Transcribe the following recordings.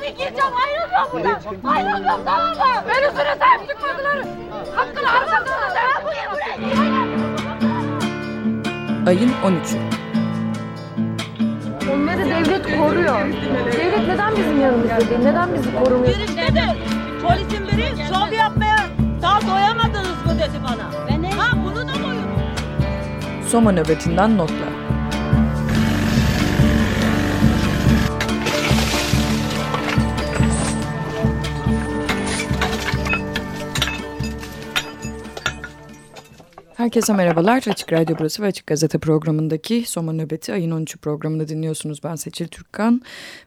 bugün gideceğim ayrılıyorum buradan. Ayrılıyorum tamam mı? Ölüsüne sahip çıkmadılar. Hakkını harcadılar. Ben buraya gideceğim. Ayın 13'ü. Onları devlet koruyor. Devlet neden bizim yanımızda değil? Neden bizi korumuyor? Biri dedi, polisin biri şov yapmaya daha doyamadınız mı dedi bana. Ben ne? Ha bunu da doyurun. Soma nöbetinden notlar. Herkese merhabalar. Açık Radyo burası ve Açık Gazete programındaki Soma Nöbeti ayın 13'ü programını dinliyorsunuz. Ben Seçil Türkkan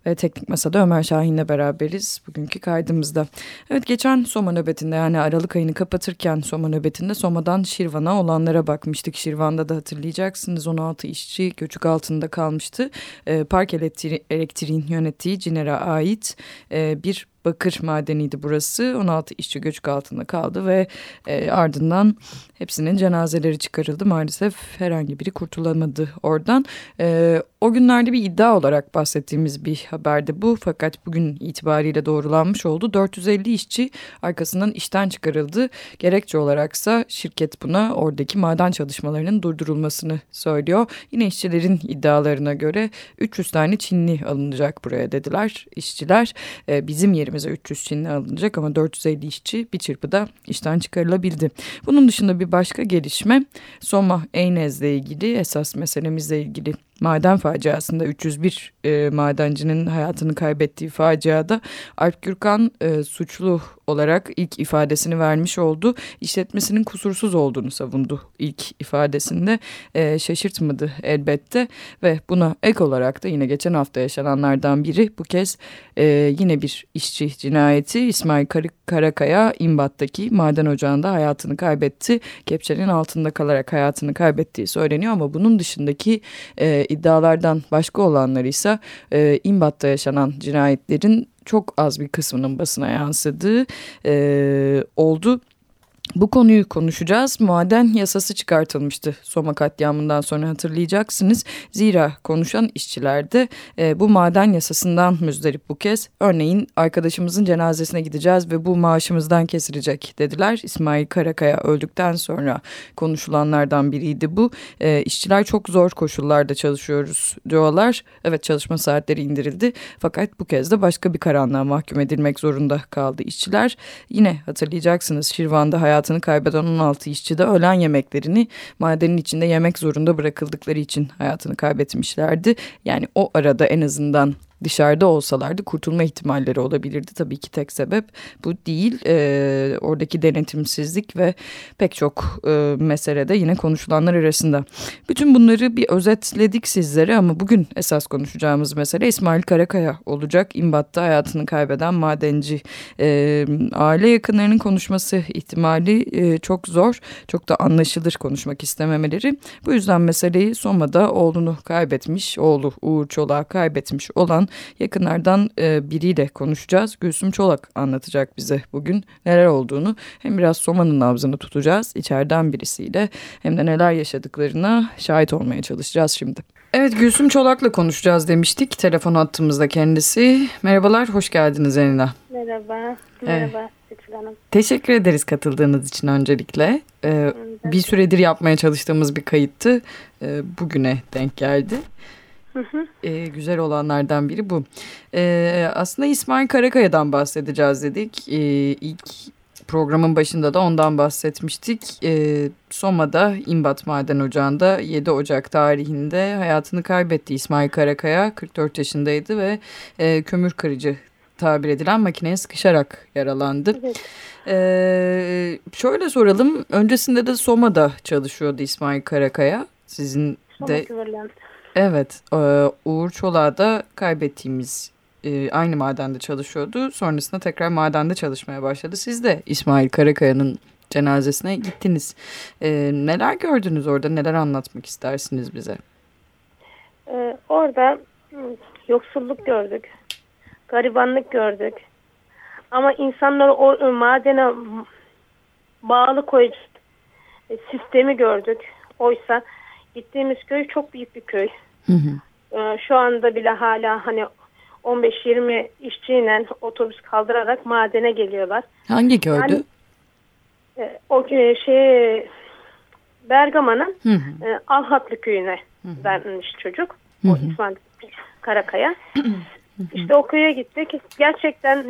ve Teknik Masa'da Ömer Şahin'le beraberiz bugünkü kaydımızda. Evet geçen Soma Nöbeti'nde yani Aralık ayını kapatırken Soma Nöbeti'nde Soma'dan Şirvan'a olanlara bakmıştık. Şirvan'da da hatırlayacaksınız 16 işçi göçük altında kalmıştı. Ee, Park elektri Elektriğin yönettiği Ciner'a ait e, bir bakır madeniydi burası. 16 işçi göçük altında kaldı ve e, ardından hepsinin cenazeleri çıkarıldı. Maalesef herhangi biri kurtulamadı oradan. E, o günlerde bir iddia olarak bahsettiğimiz bir haberde bu fakat bugün itibariyle doğrulanmış oldu. 450 işçi arkasından işten çıkarıldı. Gerekçe olaraksa şirket buna oradaki maden çalışmalarının durdurulmasını söylüyor. Yine işçilerin iddialarına göre 300 tane Çinli alınacak buraya dediler işçiler. E, bizim yerimize 300 Çinli alınacak ama 450 işçi bir çırpıda işten çıkarılabildi. Bunun dışında bir başka gelişme Soma Eynez'le ilgili esas meselemizle ilgili maden faciasında 301 e, madencinin hayatını kaybettiği faciada Alp Gürkan e, suçlu olarak ilk ifadesini vermiş oldu. İşletmesinin kusursuz olduğunu savundu ilk ifadesinde. E, şaşırtmadı elbette ve buna ek olarak da yine geçen hafta yaşananlardan biri bu kez e, yine bir işçi cinayeti İsmail Kar Karakaya İmbat'taki maden ocağında hayatını kaybetti. Kepçenin altında kalarak hayatını kaybettiği söyleniyor ama bunun dışındaki e, iddialardan başka olanlar ise e, İmbat'ta yaşanan cinayetlerin çok az bir kısmının basına yansıdığı e, oldu. Bu konuyu konuşacağız. Maden yasası çıkartılmıştı Soma katliamından sonra hatırlayacaksınız. Zira konuşan işçiler de e, bu maden yasasından müzdarip bu kez. Örneğin arkadaşımızın cenazesine gideceğiz ve bu maaşımızdan kesilecek dediler. İsmail Karakaya öldükten sonra konuşulanlardan biriydi bu. E, işçiler çok zor koşullarda çalışıyoruz diyorlar. Evet çalışma saatleri indirildi fakat bu kez de başka bir karanlığa mahkum edilmek zorunda kaldı işçiler. Yine hatırlayacaksınız Şirvan'da hayat hayatını kaybeden 16 işçi de ölen yemeklerini madenin içinde yemek zorunda bırakıldıkları için hayatını kaybetmişlerdi. Yani o arada en azından dışarıda olsalardı kurtulma ihtimalleri olabilirdi. Tabii ki tek sebep bu değil. E, oradaki denetimsizlik ve pek çok e, meselede yine konuşulanlar arasında. Bütün bunları bir özetledik sizlere ama bugün esas konuşacağımız mesele İsmail Karakaya olacak. İmbat'ta hayatını kaybeden madenci. E, aile yakınlarının konuşması ihtimali e, çok zor. Çok da anlaşılır konuşmak istememeleri. Bu yüzden meseleyi Soma'da oğlunu kaybetmiş, oğlu Uğur Çolak'ı kaybetmiş olan yakınlardan e, biriyle konuşacağız. Gülsüm Çolak anlatacak bize bugün neler olduğunu. Hem biraz Soma'nın nabzını tutacağız içeriden birisiyle hem de neler yaşadıklarına şahit olmaya çalışacağız şimdi. Evet Gülsüm Çolak'la konuşacağız demiştik. Telefon attığımızda kendisi. Merhabalar, hoş geldiniz Enina. Merhaba, merhaba Seçil Hanım. Teşekkür ederiz katıldığınız için öncelikle. Ee, bir süredir yapmaya çalıştığımız bir kayıttı. Ee, bugüne denk geldi. Hı hı. Ee, güzel olanlardan biri bu. Ee, aslında İsmail Karakaya'dan bahsedeceğiz dedik. Ee, ilk programın başında da ondan bahsetmiştik. Ee, Soma'da İmbat Maden Ocağı'nda 7 Ocak tarihinde hayatını kaybetti İsmail Karakaya. 44 yaşındaydı ve e, kömür kırıcı tabir edilen makineye sıkışarak yaralandı. Evet. Ee, şöyle soralım. Öncesinde de Soma'da çalışıyordu İsmail Karakaya. Sizin Soma de Kıvırland. Evet, e, Uğur Çolak'ı da kaybettiğimiz e, aynı madende çalışıyordu. Sonrasında tekrar madende çalışmaya başladı. Siz de İsmail Karakaya'nın cenazesine gittiniz. E, neler gördünüz orada? Neler anlatmak istersiniz bize? Orada yoksulluk gördük. Garibanlık gördük. Ama insanları o madene bağlı koyucu sistemi gördük. Oysa gittiğimiz köy çok büyük bir köy. Hı hı. Ee, şu anda bile hala hani 15-20 işçiyle otobüs kaldırarak madene geliyorlar. Hangi köydü? Yani- E, o e, şey Bergama'nın Hı hı. e, Alhatlı köyüne vermiş çocuk. O İsmail Karakaya. işte o köye gittik. Gerçekten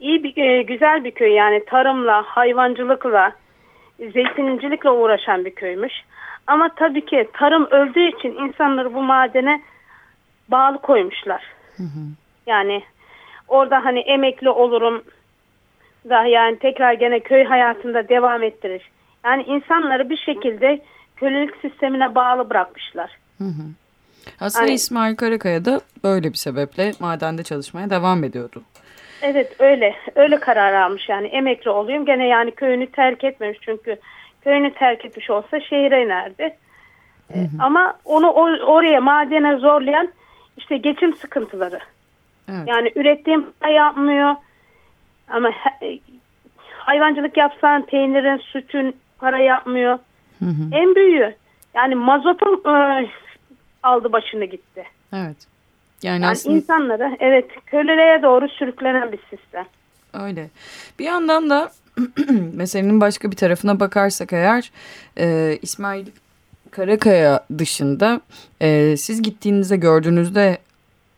iyi bir e, güzel bir köy yani tarımla, hayvancılıkla, zeytincilikle uğraşan bir köymüş. Ama tabii ki tarım öldüğü için insanları bu madene bağlı koymuşlar. Yani orada hani emekli olurum da yani tekrar gene köy hayatında devam ettirir. Yani insanları bir şekilde kölelik sistemine bağlı bırakmışlar. Aslında Ay- İsmail Karakaya da böyle bir sebeple madende çalışmaya devam ediyordu. Evet öyle öyle karar almış yani emekli olayım gene yani köyünü terk etmemiş çünkü köyünü terk etmiş olsa şehire inerdi. Ee, Ama onu or- oraya madene zorlayan işte geçim sıkıntıları. Evet. Yani ürettiğim para yapmıyor ama he- hayvancılık yapsan peynirin sütün para yapmıyor. En büyüğü yani mazotun e, aldı başını gitti. Evet. Yani, Yani aslında insanları evet köleliğe doğru sürüklenen bir sistem. öyle. Bir yandan da meselenin başka bir tarafına bakarsak eğer e, İsmail Karakaya dışında e, siz gittiğinizde gördüğünüzde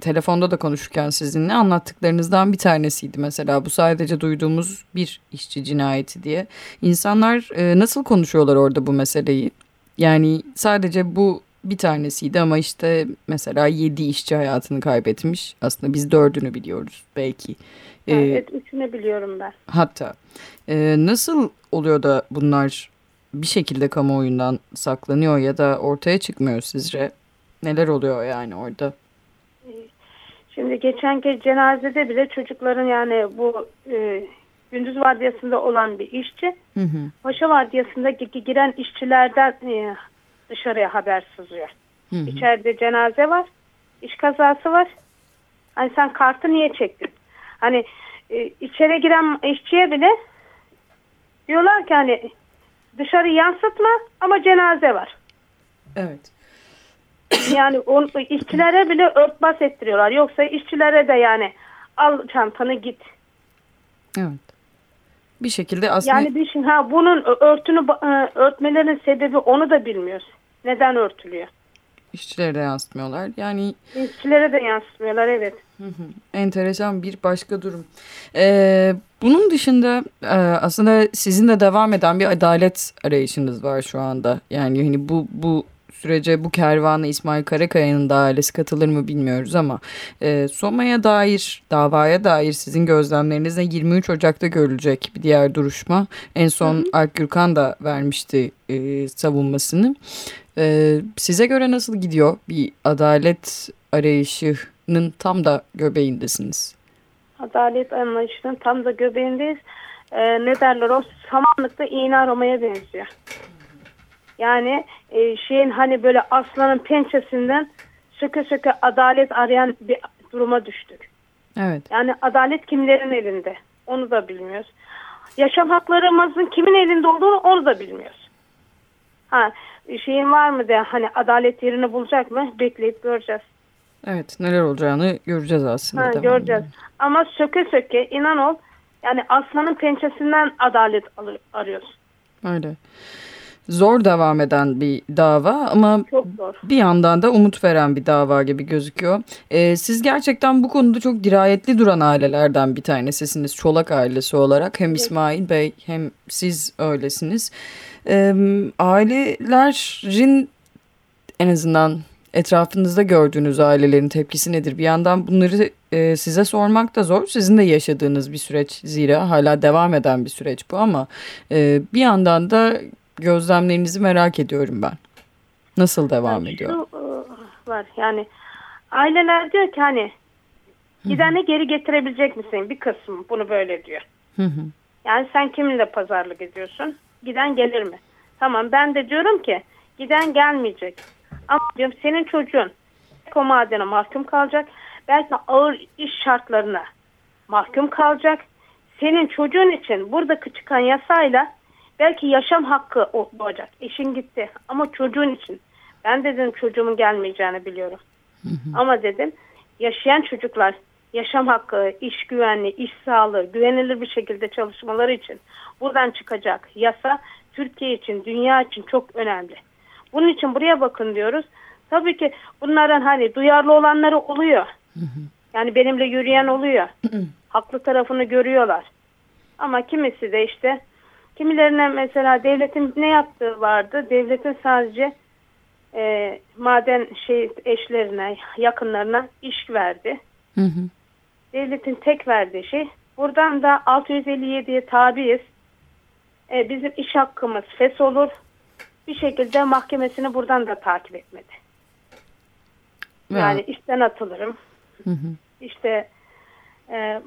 telefonda da konuşurken sizinle anlattıklarınızdan bir tanesiydi mesela bu sadece duyduğumuz bir işçi cinayeti diye. İnsanlar e, nasıl konuşuyorlar orada bu meseleyi? Yani sadece bu bir tanesiydi ama işte mesela yedi işçi hayatını kaybetmiş. Aslında biz dördünü biliyoruz belki. E, Evet üçünü biliyorum ben. Hatta e, nasıl oluyor da bunlar bir şekilde kamuoyundan saklanıyor ya da ortaya çıkmıyor sizce? Neler oluyor yani orada? Şimdi geçenki cenazede bile çocukların yani bu e, gündüz vardiyasında olan bir işçi Hı hı. paşa vardiyasında gi- giren işçilerden e, dışarıya haber sızıyor. Hı hı. İçeride cenaze var, iş kazası var. Hani sen kartı niye çektin? Hani e, içeri giren işçiye bile diyorlar ki hani dışarı yansıtma ama cenaze var. Evet. Yani on, işçilere bile örtbas ettiriyorlar. Yoksa işçilere de yani al çantanı git. Evet. Bir şekilde aslında Yani bir şey, ha bunun örtünü e, örtmelerinin sebebi onu da bilmiyoruz. Neden örtülüyor? işçilere de yansıtmıyorlar. Yani İşçilere de yansıtmıyorlar evet. enteresan bir başka durum. Ee, bunun dışında e, aslında sizin de devam eden bir adalet arayışınız var şu anda. Yani hani bu bu sürece bu kervana İsmail Karakaya'nın da ailesi katılır mı bilmiyoruz ama e, Soma'ya dair davaya dair sizin gözlemlerinizde 23 Ocak'ta görülecek bir diğer duruşma. En son Alp Gürkan da vermişti e, savunmasını. E, size göre nasıl gidiyor bir adalet arayışının tam da göbeğindesiniz? Adalet anlayışının tam da göbeğindeyiz. Ee, ne derler o samanlıkta iğne aramaya benziyor. Yani e, şeyin hani böyle aslanın pençesinden söke söke adalet arayan bir duruma düştük. Evet. Yani adalet kimlerin elinde? Onu da bilmiyoruz. Yaşam haklarımızın kimin elinde olduğunu onu da bilmiyoruz. Ha, şeyin var mı de hani adalet yerini bulacak mı? Bekleyip göreceğiz. Evet neler olacağını göreceğiz aslında. Ha, göreceğiz. Ama söke söke inan ol yani aslanın pençesinden adalet arıyoruz. Öyle. Zor devam eden bir dava ama bir yandan da umut veren bir dava gibi gözüküyor. Ee, siz gerçekten bu konuda çok dirayetli duran ailelerden bir tanesisiniz. Çolak ailesi olarak hem İsmail Bey hem siz öylesiniz. Ee, ailelerin en azından etrafınızda gördüğünüz ailelerin tepkisi nedir? Bir yandan bunları e, size sormak da zor. Sizin de yaşadığınız bir süreç zira hala devam eden bir süreç bu ama e, bir yandan da gözlemlerinizi merak ediyorum ben. Nasıl devam Yani ediyor? Şu e, var yani aileler diyor ki hani gideni geri getirebilecek misin? Bir kısmı bunu böyle diyor. Hı hı. Yani sen kiminle pazarlık ediyorsun? Giden gelir mi? Tamam ben de diyorum ki giden gelmeyecek. Ama diyorum senin çocuğun o madene mahkum kalacak. Belki ağır iş şartlarına mahkum kalacak. Senin çocuğun için buradaki çıkan yasayla belki yaşam hakkı o- doğacak. Eşin gitti ama çocuğun için. Ben dedim çocuğumun gelmeyeceğini biliyorum. Ama dedim yaşayan çocuklar yaşam hakkı, iş güvenliği, iş sağlığı, güvenilir bir şekilde çalışmaları için buradan çıkacak yasa Türkiye için, dünya için çok önemli. Bunun için buraya bakın diyoruz. Tabii ki bunların hani duyarlı olanları oluyor. Yani benimle yürüyen oluyor. Haklı tarafını görüyorlar. Ama kimisi de işte kimilerine mesela devletin ne yaptığı vardı. Devletin sadece e, maden şey eşlerine, yakınlarına iş verdi. Hı hı. Devletin tek verdiği şey. Buradan da 657'ye tabiiz. E, bizim iş hakkımız fes olur. Bir şekilde mahkemesini buradan da takip etmedi. Yani işten atılırım. Hı hı. İşte e,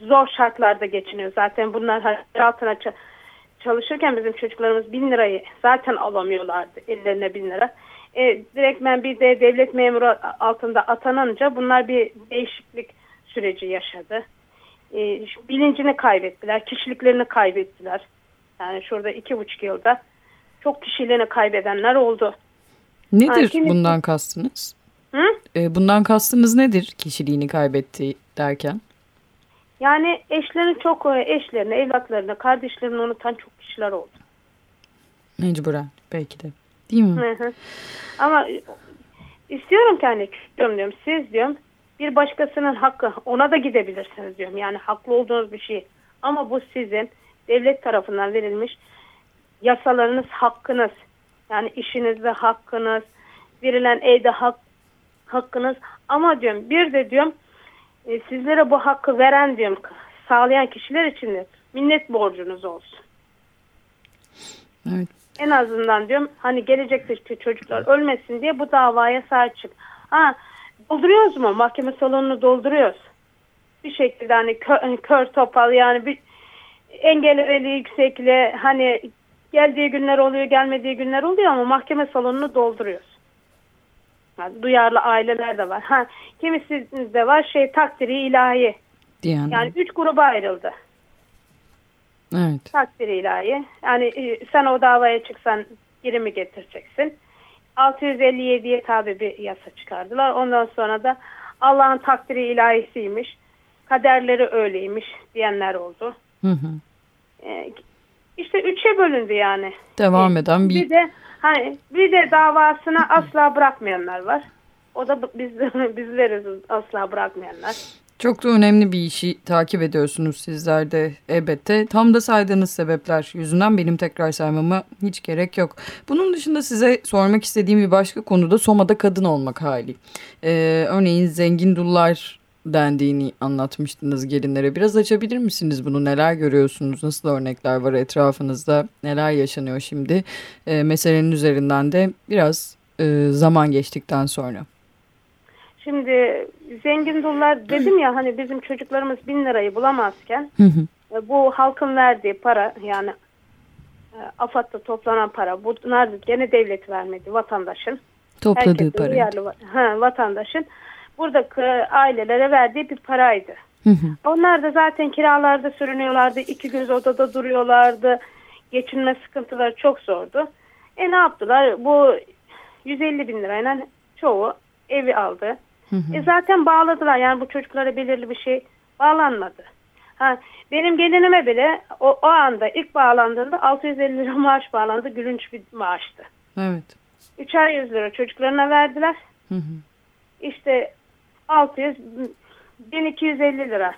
zor şartlarda geçiniyor. Zaten bunlar altına çalışırken bizim çocuklarımız bin lirayı zaten alamıyorlardı. Ellerine bin lira. E, direktmen bir de devlet memuru altında atanınca bunlar bir değişiklik süreci yaşadı. E, bilincini kaybettiler. Kişiliklerini kaybettiler. Yani şurada iki buçuk yılda çok kişiliğini kaybedenler oldu. Nedir Ha, kimisi- bundan kastınız? Hı? E, bundan kastınız nedir kişiliğini kaybetti derken? Yani eşlerini çok eşlerini, evlatlarını, kardeşlerini unutan çok kişiler oldu. Mecburen belki de. Değil mi? Hı hı. Ama istiyorum ki hani diyorum, diyorum siz diyorum bir başkasının hakkı ona da gidebilirsiniz diyorum. Yani haklı olduğunuz bir şey. Ama bu sizin devlet tarafından verilmiş yasalarınız hakkınız. Yani işinizde hakkınız, verilen evde hak, hakkınız. Ama diyorum bir de diyorum e, sizlere bu hakkı veren diyorum sağlayan kişiler için de minnet borcunuz olsun. Evet. En azından diyorum hani gelecekteki çocuklar ölmesin diye bu davaya sahip çık. Ha dolduruyoruz mu? Mahkeme salonunu dolduruyoruz. Bir şekilde hani kör, kör topal yani bir engelleri yüksekle hani geldiği günler oluyor gelmediği günler oluyor ama mahkeme salonunu dolduruyoruz. Yani duyarlı aileler de var. Ha kimisinde var şey takdiri ilahi. Diyen. Yani üç gruba ayrıldı. Evet. Takdir ilahi. Yani e, sen o davaya çıksan geri mi getireceksin? 657'ye tabi bir yasa çıkardılar. Ondan sonra da Allah'ın takdiri ilahisiymiş. Kaderleri öyleymiş diyenler oldu. Hı hı. E, işte üçe bölündü yani. Devam eden bir Bir de hani bir de davasını asla bırakmayanlar var. O da biz bizleriz asla bırakmayanlar. Çok da önemli bir işi takip ediyorsunuz sizler de elbette. Tam da saydığınız sebepler yüzünden benim tekrar saymama hiç gerek yok. Bunun dışında size sormak istediğim bir başka konu da Soma'da kadın olmak hali. Ee, örneğin zengin dullar dendiğini anlatmıştınız gelinlere. Biraz açabilir misiniz bunu? Neler görüyorsunuz? Nasıl örnekler var etrafınızda? Neler yaşanıyor şimdi? Ee, meselenin üzerinden de biraz e, zaman geçtikten sonra. Şimdi zengin dullar dedim ya hani bizim çocuklarımız bin lirayı bulamazken Hı hı. e, bu halkın verdiği para yani e, AFAD'da toplanan para bunlar gene devlet vermedi vatandaşın. Topladığı Herkesin ha, vatandaşın buradaki ailelere verdiği bir paraydı. Hı hı. Onlar da zaten kiralarda sürünüyorlardı. iki göz odada duruyorlardı. Geçinme sıkıntıları çok zordu. E ne yaptılar? Bu 150 bin lirayla çoğu evi aldı. Hı hı. E zaten bağladılar. Yani bu çocuklara belirli bir şey bağlanmadı. Ha, benim gelinime bile o, o anda ilk bağlandığında 650 lira maaş bağlandı. Gülünç bir maaştı. Evet. 3'er 100 lira çocuklarına verdiler. Hı hı. İşte 600 1250 lira.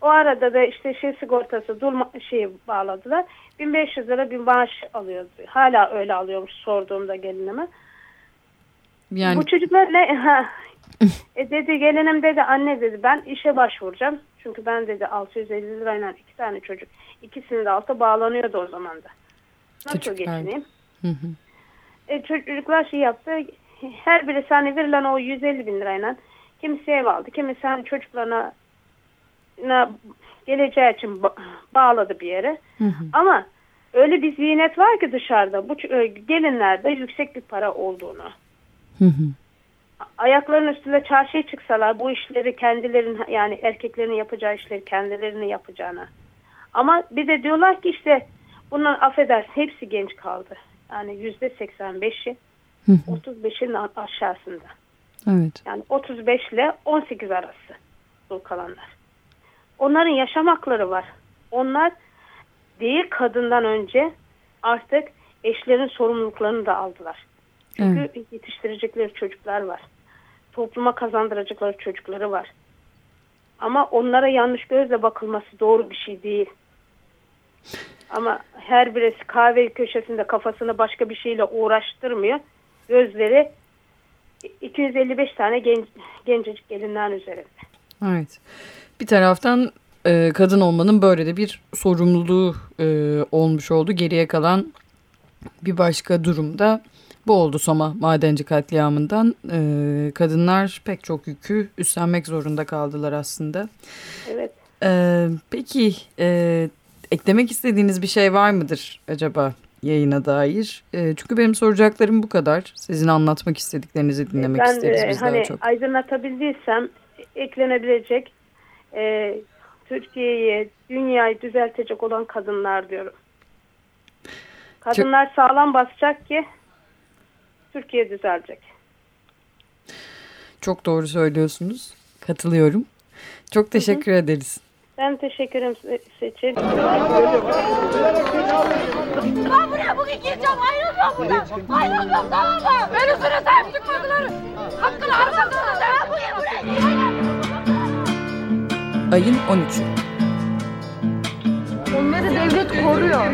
O arada da işte şey sigortası dul şeyi bağladılar. 1500 lira bir maaş alıyordu. Hala öyle alıyormuş sorduğumda gelinime. Yani Bu çocuklar ne? E dedi gelinim dedi anne dedi ben işe başvuracağım. Çünkü ben dedi 650 lirayla iki tane çocuk. ikisinin de altı bağlanıyordu o zaman da. Nasıl Çocuklar. geçineyim? Hı hı. E, çocuklar şey yaptı. Her birisi hani verilen o 150 bin lirayla kimisi ev aldı. Kimisi hani çocuklarına na, geleceği için ba- bağladı bir yere. Hı hı. Ama öyle bir zinet var ki dışarıda bu e, gelinlerde yüksek bir para olduğunu. Hı hı. Ayaklarının üstünde çarşıya çıksalar bu işleri kendilerinin yani erkeklerin yapacağı işleri kendilerinin yapacağına. Ama bir de diyorlar ki işte bunlar affedersin hepsi genç kaldı. Yani yüzde 85'i Hı hı. 35'in a- aşağısında. Evet. Yani 35 ile 18 arası dul kalanlar. Onların yaşam hakları var. Onlar değil kadından önce artık eşlerin sorumluluklarını da aldılar. Çünkü yetiştirecekleri çocuklar var. Topluma kazandıracakları çocukları var. Ama onlara yanlış gözle bakılması doğru bir şey değil. Ama her birisi kahve köşesinde kafasını başka bir şeyle uğraştırmıyor. Gözleri 255 tane genç, gencecik gelinlerin üzerinde. Evet. Bir taraftan e, kadın olmanın böyle de bir sorumluluğu e, olmuş oldu. Geriye kalan bir başka durumda bu oldu Soma madenci katliamından. E, kadınlar pek çok yükü üstlenmek zorunda kaldılar aslında. Evet. E, peki e, eklemek istediğiniz bir şey var mıdır acaba yayına dair? E, çünkü benim soracaklarım bu kadar. Sizin anlatmak istediklerinizi dinlemek ben isteriz e, biz hani daha çok. aydınlatabildiysem eklenebilecek e, Türkiye'yi, dünyayı düzeltecek olan kadınlar diyorum. Kadınlar sağlam basacak ki Türkiye düzelecek. Çok doğru söylüyorsunuz. Katılıyorum. Çok teşekkür ederiz. Ben teşekkür ederim Se- Seçil. Ben buraya bugün gireceğim ayrılmıyorum buradan. Ayrılmıyorum tamam mı? Beni süre sahip çıkmadılar. Hakkını arasınlar. Ben buraya buraya gireceğim. Ayın 13'ü. Onları devlet koruyor.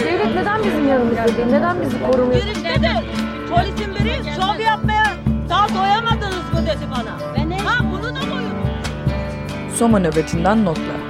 Devlet neden bizim yanımızda değil? Neden bizi korumuyor? Girişte de polisin biri şov yapmaya daha doyamadınız mı dedi bana. Ha bunu da koyun. Soma nöbetinden notlar.